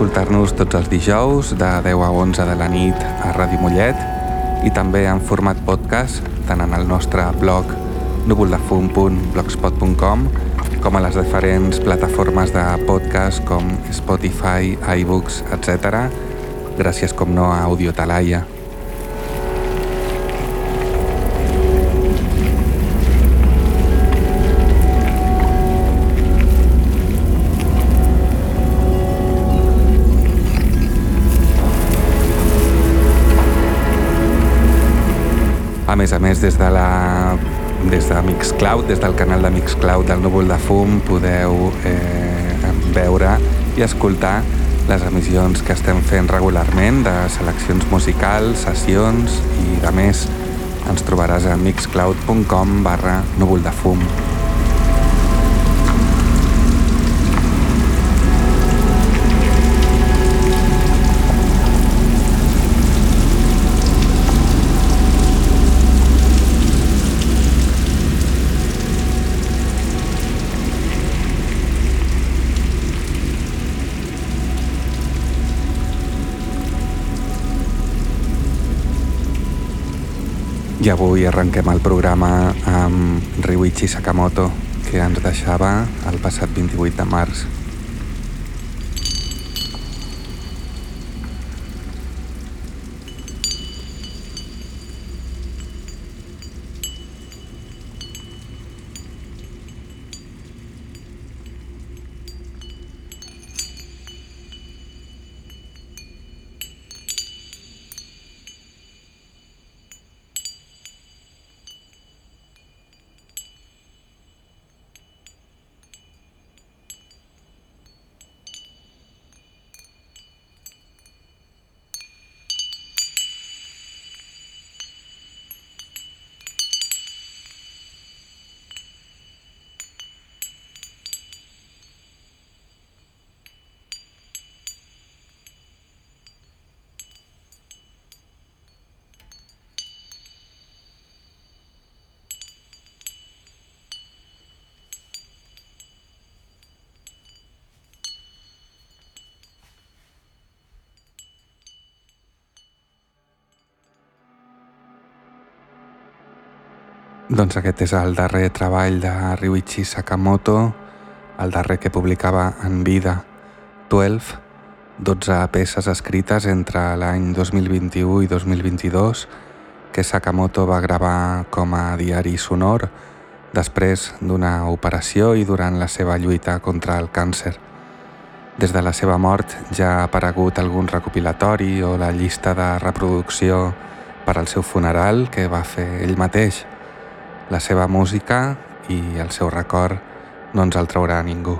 Escoltar-nos tots els dijous de 10 a 11 de la nit a Ràdio Mollet i també en format podcast tant en el nostre blog núvoldefum.blogspot.com com a les diferents plataformes de podcast com Spotify, iBooks, etc. Gràcies com no a Audio A més a més, des de la des de Mixcloud, des del canal de Mixcloud del Núvol de Fum, podeu eh, veure i escoltar les emissions que estem fent regularment de seleccions musicals, sessions i de més. Ens trobaràs a mixcloud.com barra núvol de fum. Avui arrenquem el programa amb Ryuichi Sakamoto, que ens deixava el passat 28 de març. Doncs aquest és el darrer treball de Ryuichi Sakamoto, el darrer que publicava en vida, 12, 12 peces escrites entre l'any 2021 i 2022 que Sakamoto va gravar com a diari sonor després d'una operació i durant la seva lluita contra el càncer. Des de la seva mort ja ha aparegut algun recopilatori o la llista de reproducció per al seu funeral que va fer ell mateix. La seva música i el seu record no ens el traurà ningú.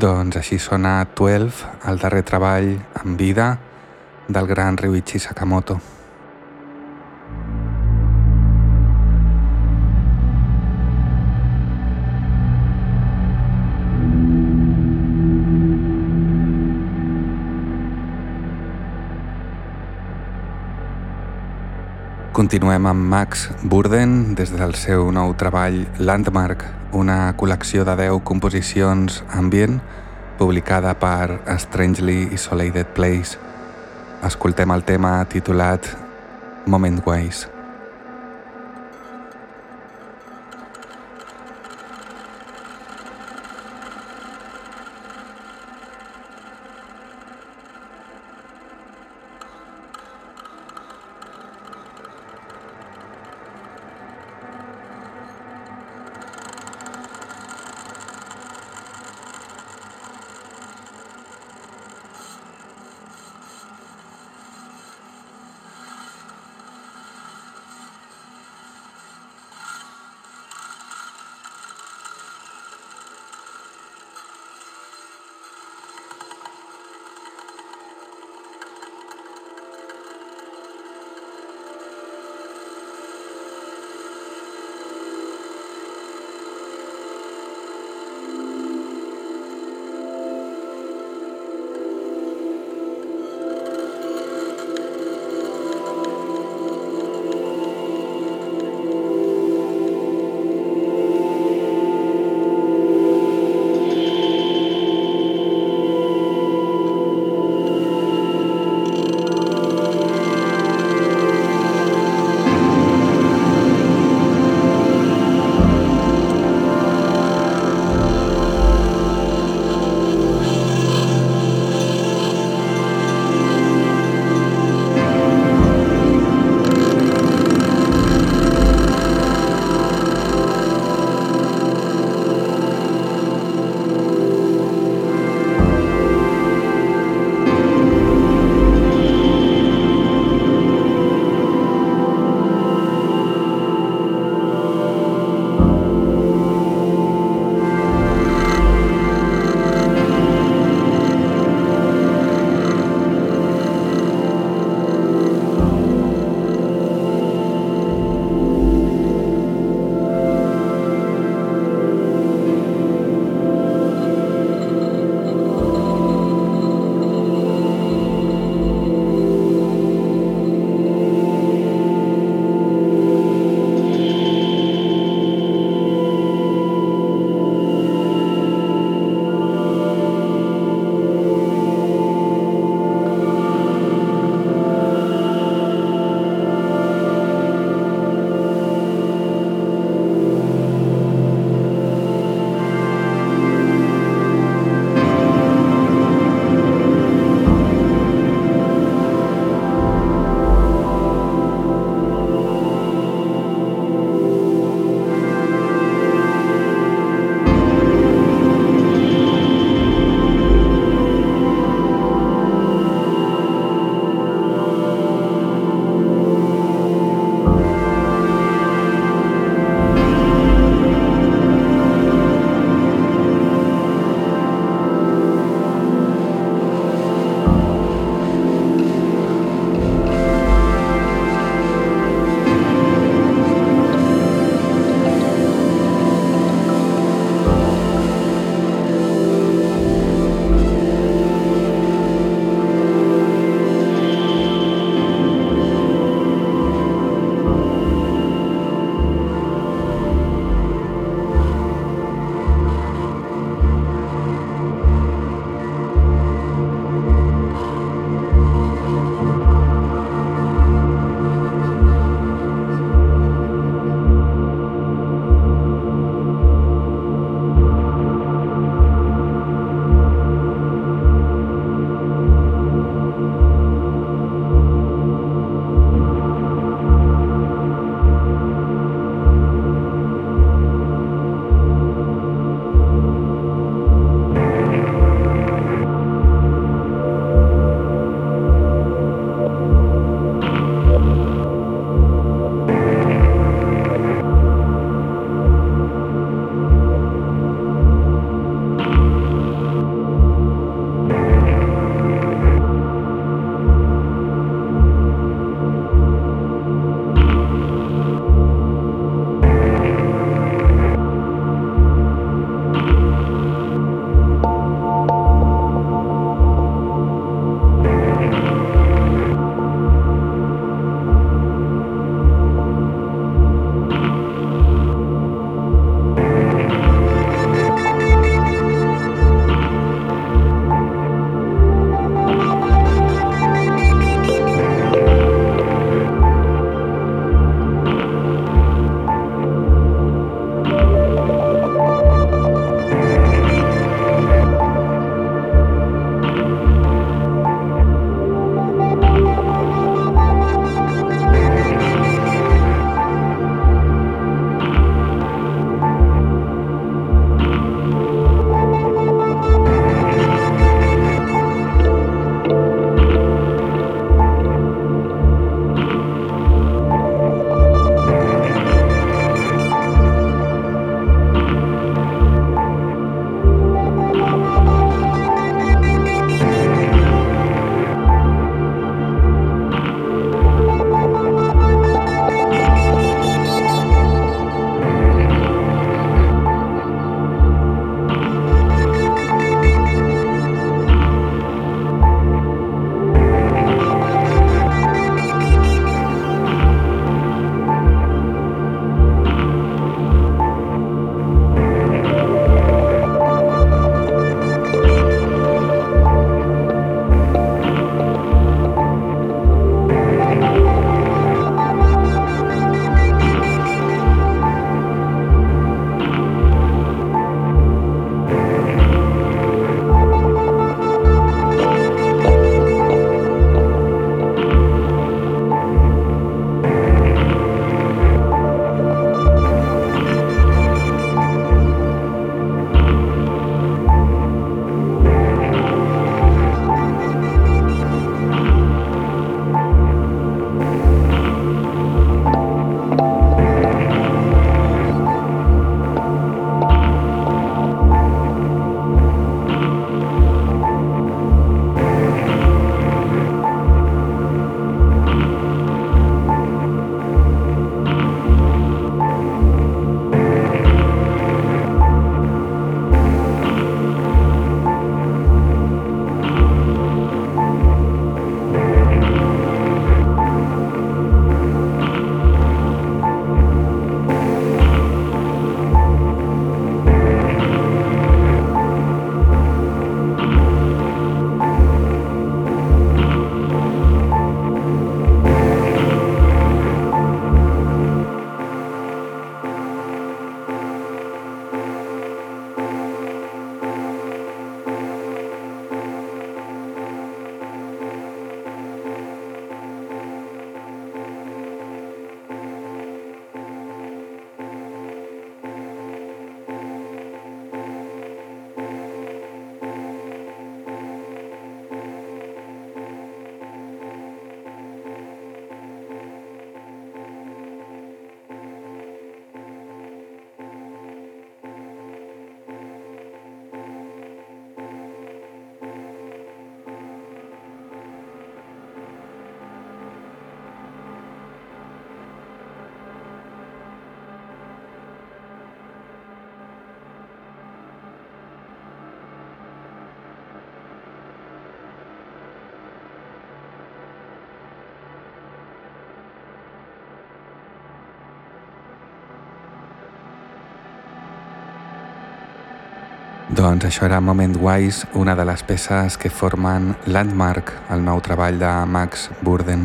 Doncs així sona 12, el darrer treball en vida del gran Ryuichi Sakamoto. Continuem amb Max Burden des del seu nou treball Landmark, una col·lecció de 10 composicions ambient publicada per Strangely Isolated Place. Escoltem el tema titulat Moment Ways. Doncs això era Moment Wise, una de les peces que formen Landmark, el nou treball de Max Burden.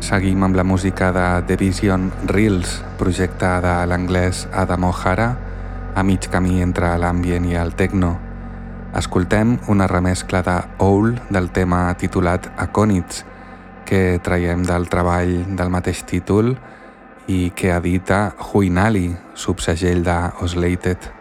Seguim amb la música de The Vision Reels, projecte de l'anglès Adam O'Hara, a mig camí entre l'ambient i el techno. Escoltem una remescla de Owl del tema titulat Acònits, que traiem del treball del mateix títol i que edita Huinali, subsegell de Oslated.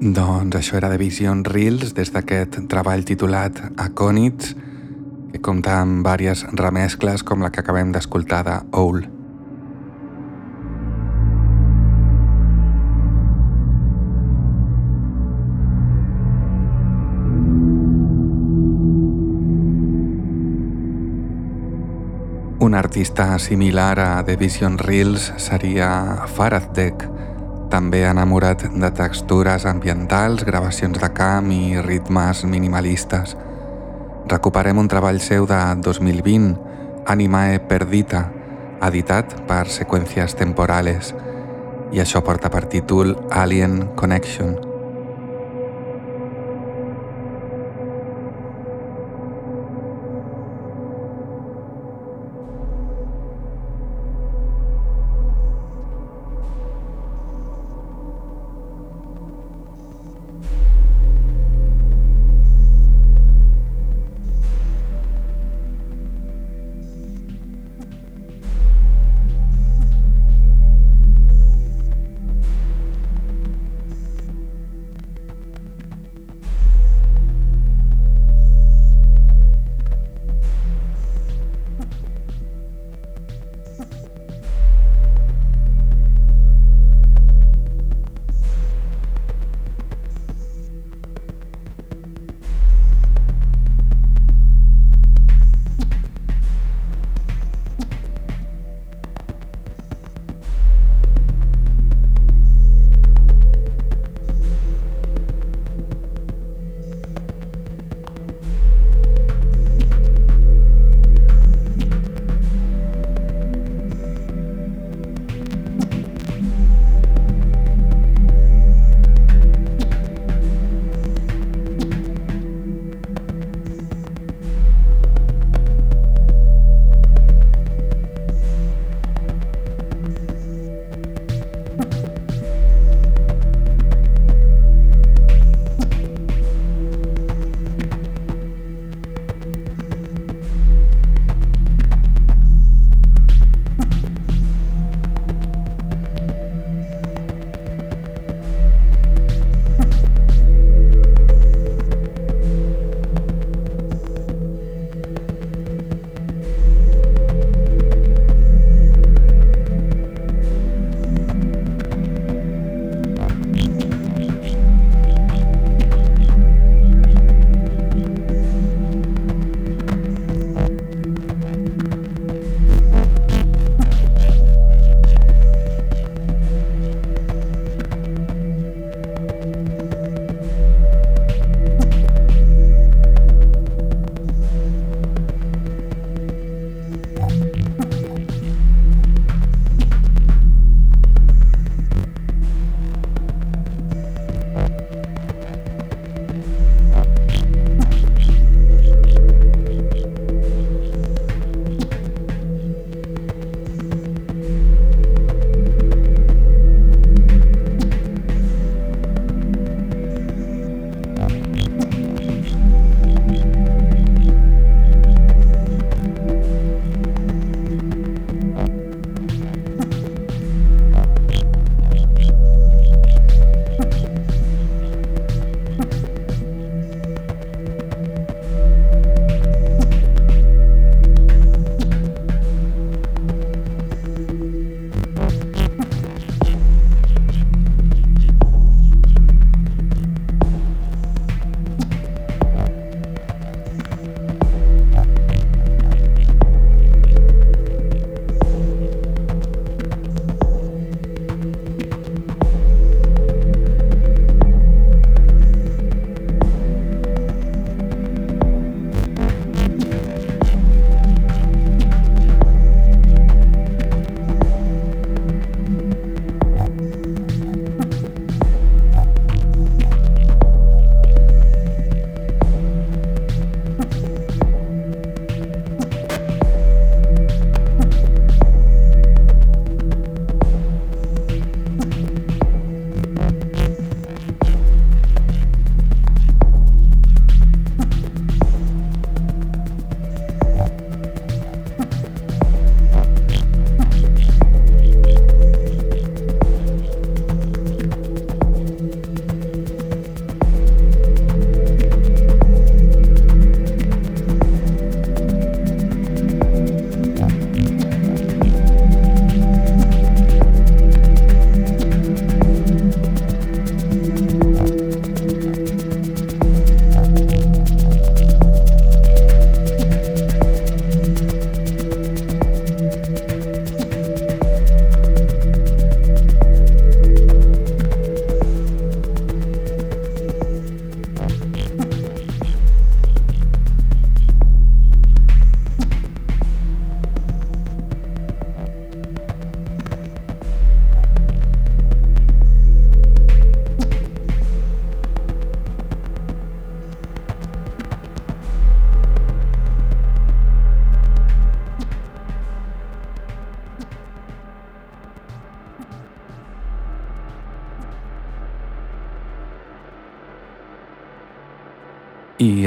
Doncs això era de Vision Reels des d'aquest treball titulat Acònits, que compta amb diverses remescles com la que acabem d'escoltar de Owl. Un artista similar a The Vision Reels seria Faradek, també enamorat de textures ambientals, gravacions de camp i ritmes minimalistes. Recuperem un treball seu de 2020, Animae Perdita, editat per Seqüències Temporales, i això porta per títol Alien Connection.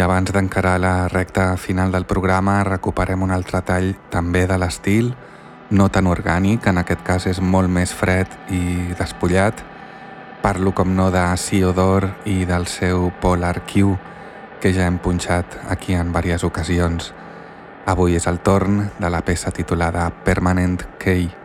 Abans d'encarar la recta final del programa recuperem un altre tall també de l'estil, no tan orgànic, en aquest cas és molt més fred i despullat. Parlo com no de Ciodor i del seu Polar Q, que ja hem punxat aquí en diverses ocasions. Avui és el torn de la peça titulada Permanent Key.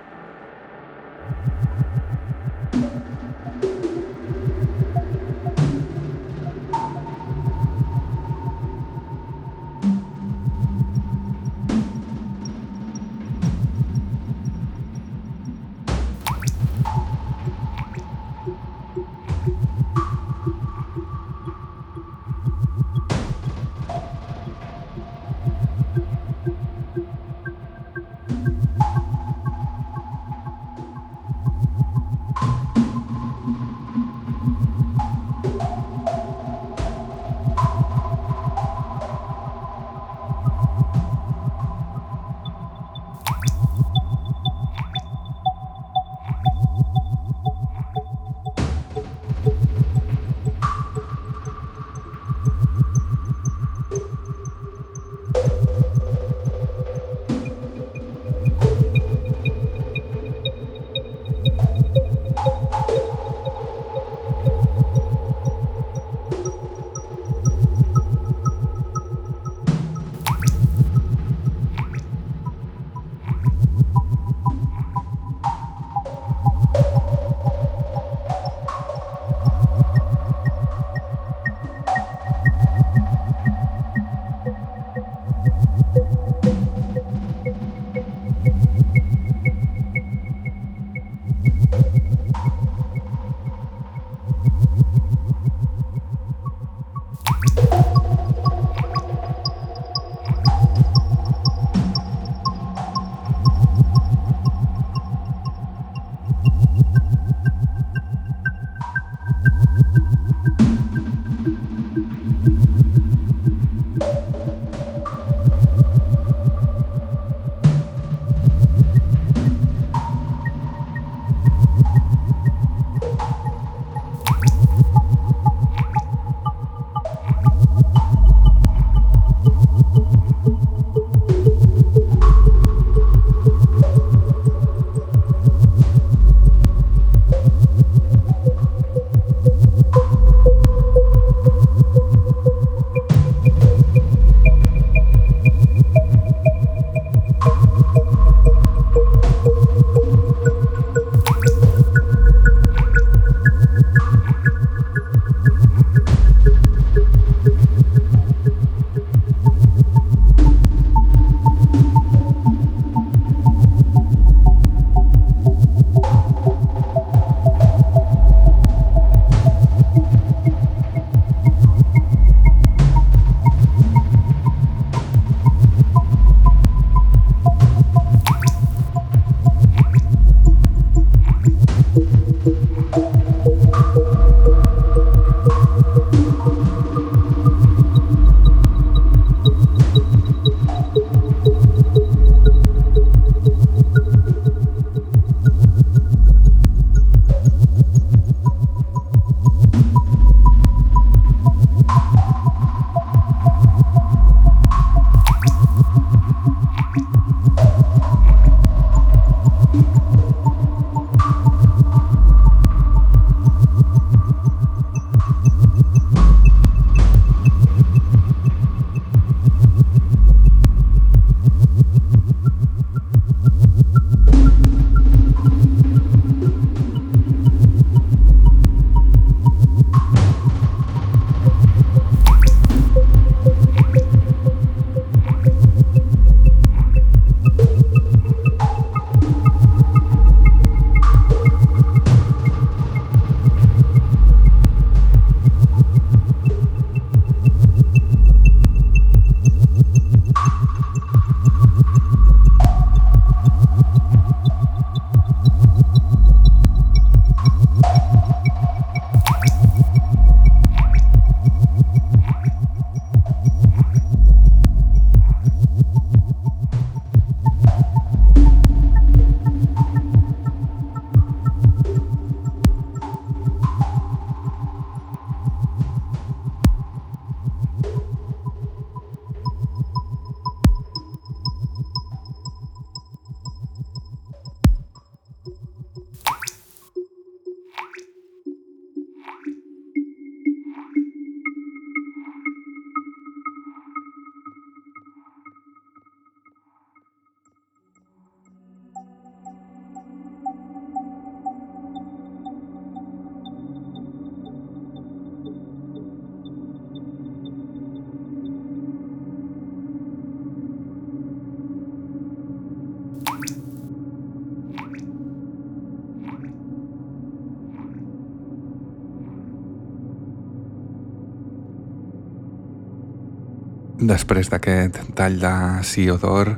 Després d'aquest tall de Sió d'Or,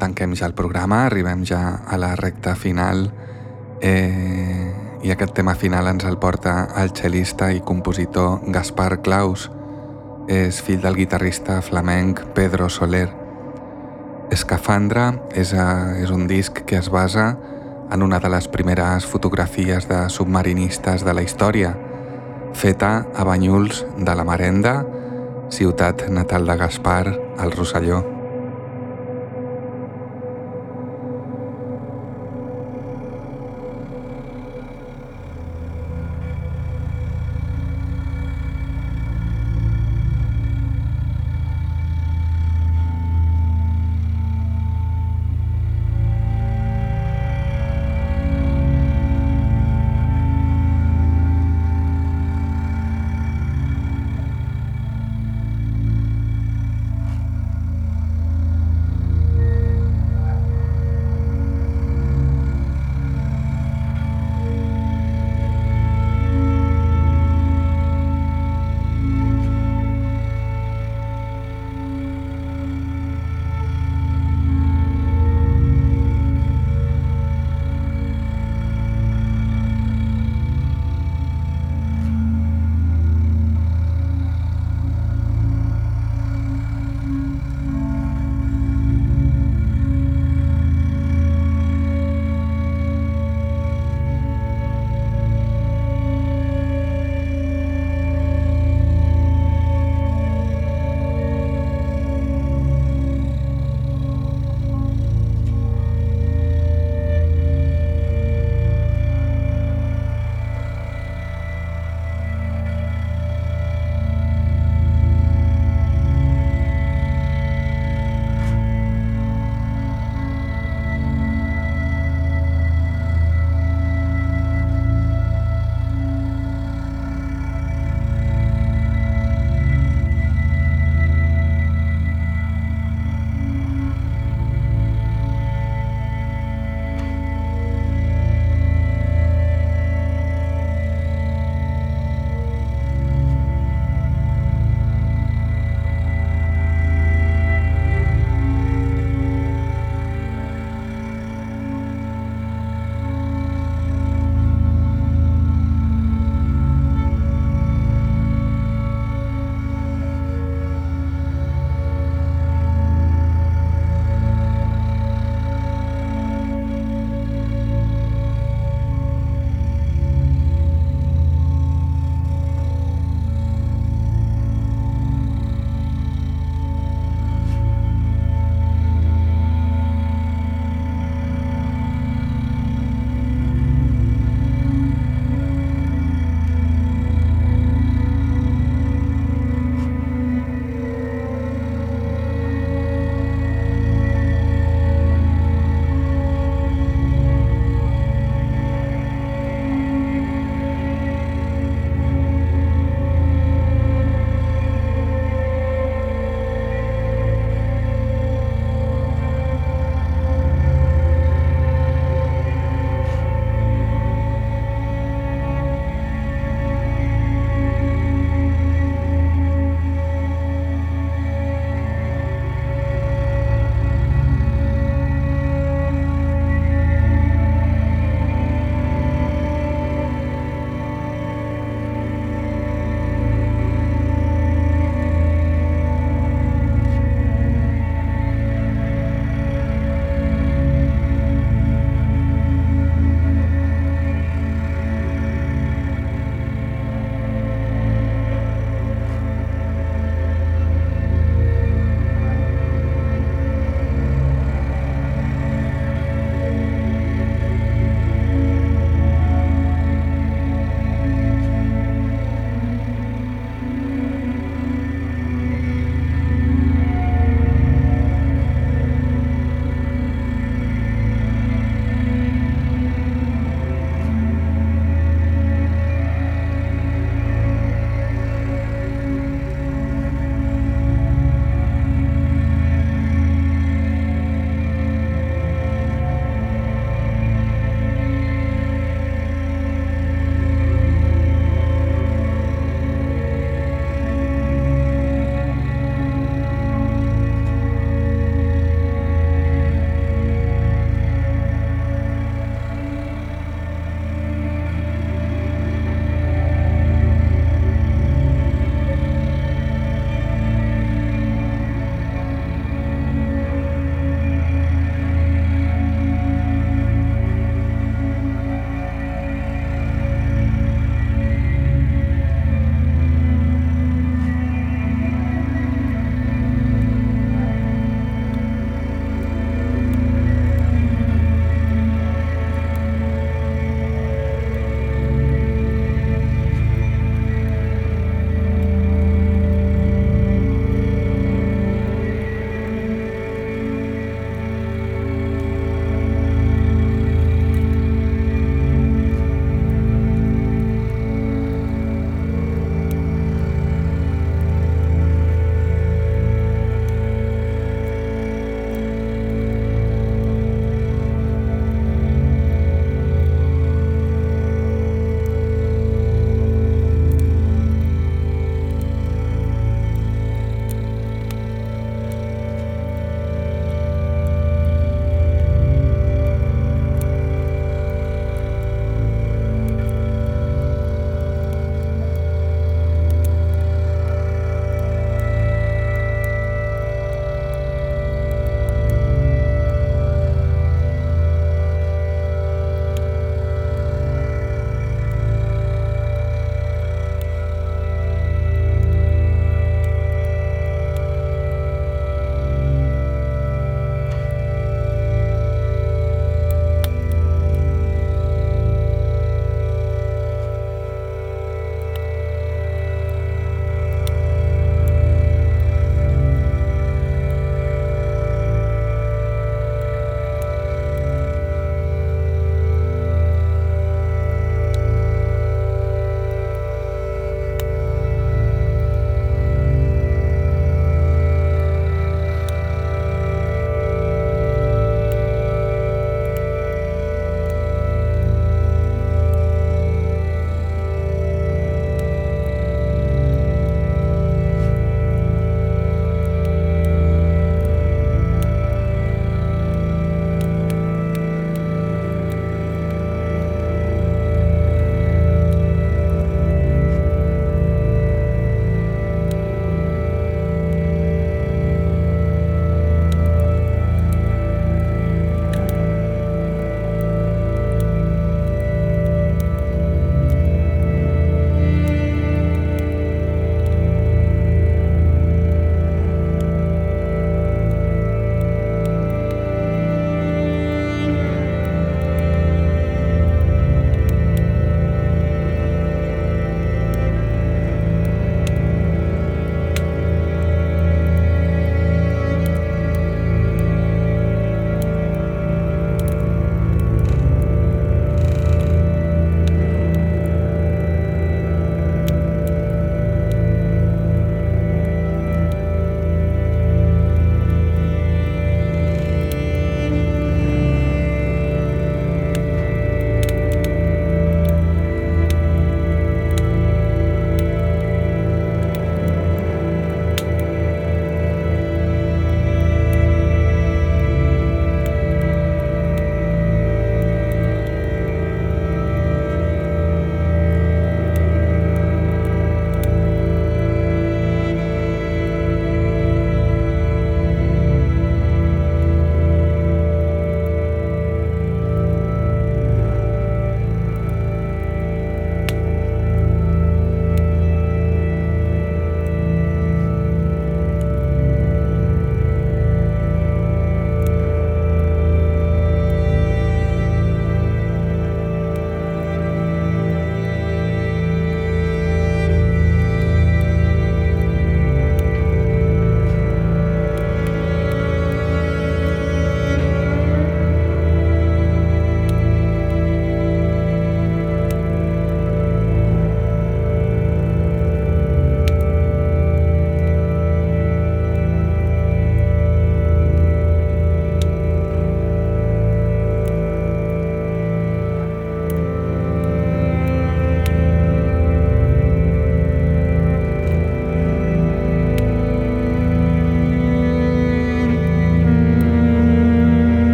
tanquem ja el programa, arribem ja a la recta final eh, i aquest tema final ens el porta el cel·lista i compositor Gaspar Claus, és fill del guitarrista flamenc Pedro Soler. Escafandra és, a, és un disc que es basa en una de les primeres fotografies de submarinistes de la història, feta a Banyuls de la Marenda, ciutat natal de Gaspar, al Rosselló.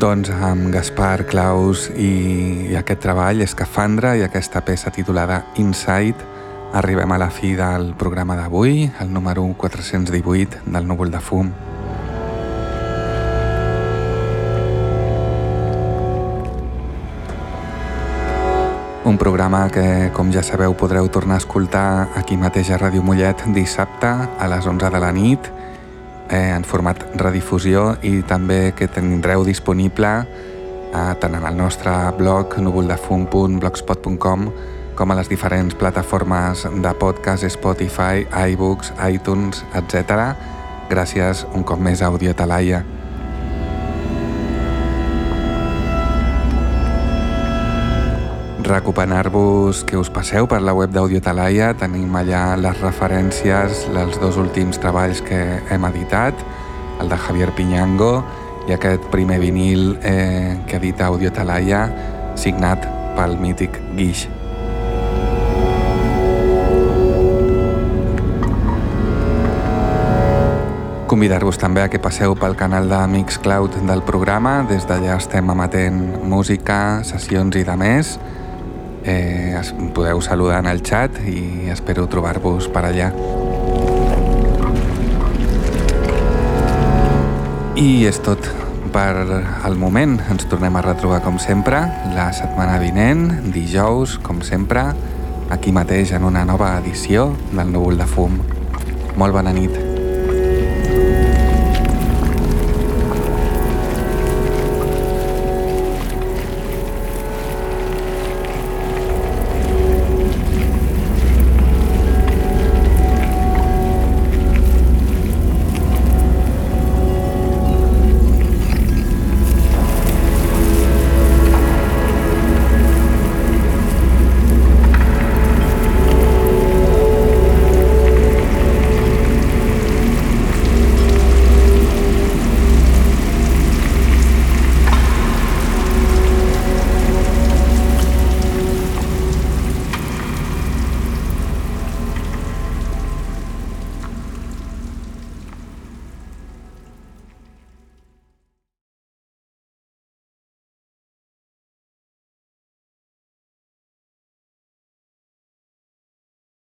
Doncs amb Gaspar Claus i, i aquest treball, Escafandra, i aquesta peça titulada Inside, arribem a la fi del programa d'avui, el número 418 del Núvol de Fum. Un programa que, com ja sabeu, podreu tornar a escoltar aquí mateix a Ràdio Mollet dissabte a les 11 de la nit eh, en format redifusió i també que tindreu disponible eh, tant en el nostre blog núvoldefum.blogspot.com com a les diferents plataformes de podcast, Spotify, iBooks, iTunes, etc. Gràcies un cop més a Audio Talaia. Recomanar-vos que us passeu per la web d'Audio Talaia, tenim allà les referències, els dos últims treballs que hem editat, el de Javier Piñango i aquest primer vinil eh, que edita Audio Talaia, signat pel mític Guix. Convidar-vos també a que passeu pel canal de Mixcloud del programa, des d'allà estem emetent música, sessions i de més, eh, es podeu saludar en el chat i espero trobar-vos per allà. I és tot per al moment. Ens tornem a retrobar com sempre la setmana vinent, dijous, com sempre, aquí mateix en una nova edició del Núvol de Fum. Molt bona nit.